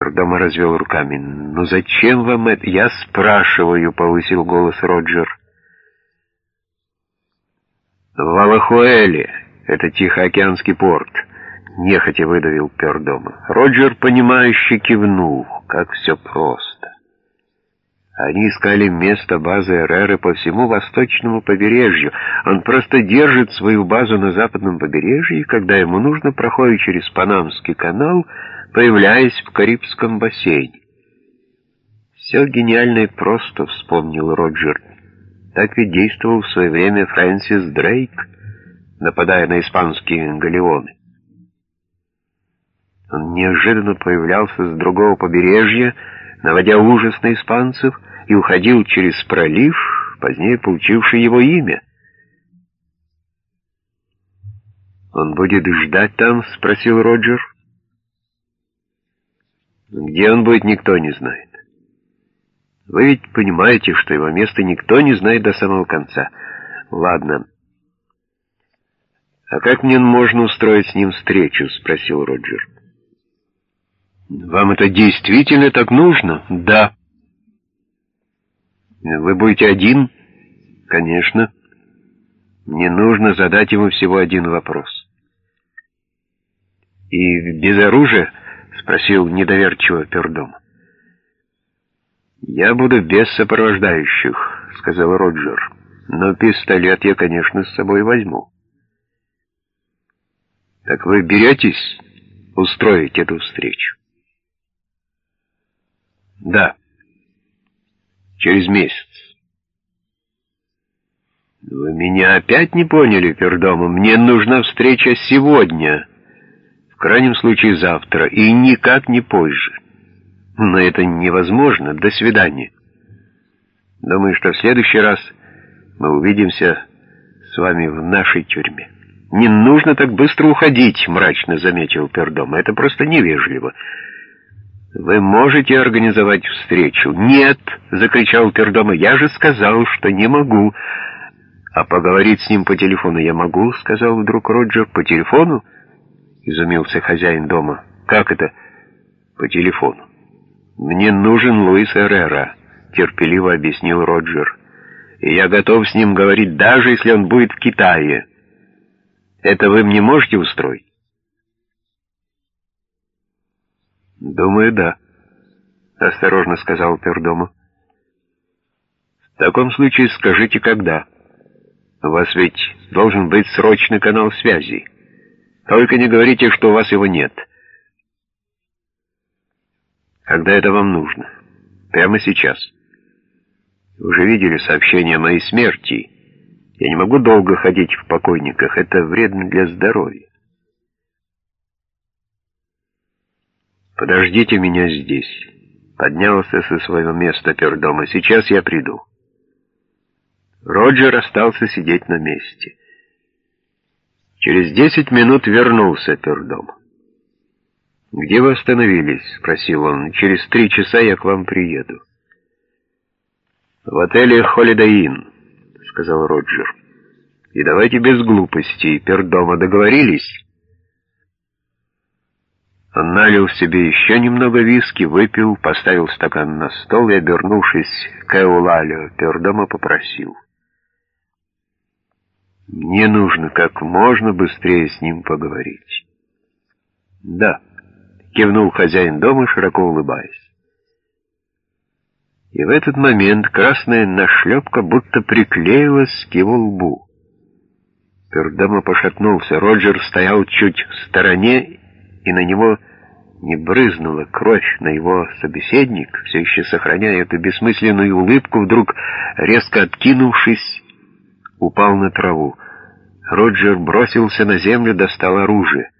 Дома развел руками. «Ну зачем вам это?» «Я спрашиваю», — повысил голос Роджер. «В Алахуэле, это Тихоокеанский порт», — нехотя выдавил Пердома. Роджер, понимающе кивнул, как все просто. Они искали место базы Эреры по всему восточному побережью. Он просто держит свою базу на западном побережье, и когда ему нужно, проходит через Панамский канал — появляясь в Карибском бассейне. «Все гениально и просто», — вспомнил Роджер. Так ведь действовал в свое время Фрэнсис Дрейк, нападая на испанские галеоны. Он неожиданно появлялся с другого побережья, наводя ужас на испанцев, и уходил через пролив, позднее получивший его имя. «Он будет ждать там?» — спросил Роджер. Где он будет, никто не знает. Вы ведь понимаете, что его место никто не знает до самого конца. Ладно. А как мне можно устроить с ним встречу? Спросил Роджер. Вам это действительно так нужно? Да. Вы будете один? Конечно. Мне нужно задать ему всего один вопрос. И без оружия... — спросил недоверчиво Пердом. «Я буду без сопровождающих», — сказал Роджер. «Но пистолет я, конечно, с собой возьму». «Так вы беретесь устроить эту встречу?» «Да. Через месяц». «Вы меня опять не поняли, Пердома? Мне нужна встреча сегодня» в крайнем случае завтра, и никак не позже. Но это невозможно. До свидания. Думаю, что в следующий раз мы увидимся с вами в нашей тюрьме. «Не нужно так быстро уходить», — мрачно заметил Пердом. «Это просто невежливо». «Вы можете организовать встречу?» «Нет!» — закричал Пердома. «Я же сказал, что не могу». «А поговорить с ним по телефону я могу?» — сказал вдруг Роджер. «По телефону?» изумился хозяин дома. «Как это?» «По телефону». «Мне нужен Луис Эррера», — терпеливо объяснил Роджер. «И я готов с ним говорить, даже если он будет в Китае. Это вы мне можете устроить?» «Думаю, да», — осторожно сказал Пердома. «В таком случае скажите, когда. У вас ведь должен быть срочный канал связи». Только не говорите, что у вас его нет. Когда это вам нужно? Прямо сейчас. Вы уже видели сообщение о моей смерти. Я не могу долго ходить в покойниках. Это вредно для здоровья. Подождите меня здесь. Поднялся со своего места пердома. Сейчас я приду. Роджер остался сидеть на месте. Через десять минут вернулся Пердом. «Где вы остановились?» — спросил он. «Через три часа я к вам приеду». «В отеле Inn», — сказал Роджер. «И давайте без глупостей. Пердома договорились?» Он налил себе еще немного виски, выпил, поставил стакан на стол и, обернувшись к Эулалю, Пердома попросил — мне нужно как можно быстрее с ним поговорить. Да, кивнул хозяин дома, широко улыбаясь. И в этот момент красная нашлепка будто приклеилась к его лбу. Пердома пошатнулся. Роджер стоял чуть в стороне, и на него не брызнула кровь на его собеседник, все еще сохраняя эту бессмысленную улыбку, вдруг, резко откинувшись, упал на траву. Роджер бросился на землю, достал оружие.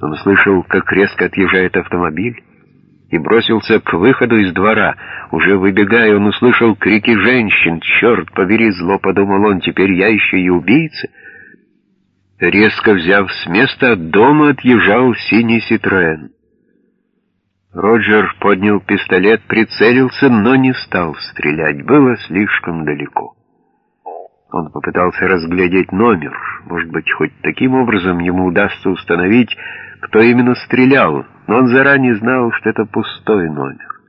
Он слышал, как резко отъезжает автомобиль, и бросился к выходу из двора. Уже выбегая, он услышал крики женщин. «Черт побери, зло!» — подумал он. «Теперь я еще и убийца!» Резко взяв с места, от дома отъезжал синий Ситроэн. Роджер поднял пистолет, прицелился, но не стал стрелять. Было слишком далеко. Он попытался разглядеть номер. Может быть, хоть таким образом ему удастся установить, кто именно стрелял, но он заранее знал, что это пустой номер.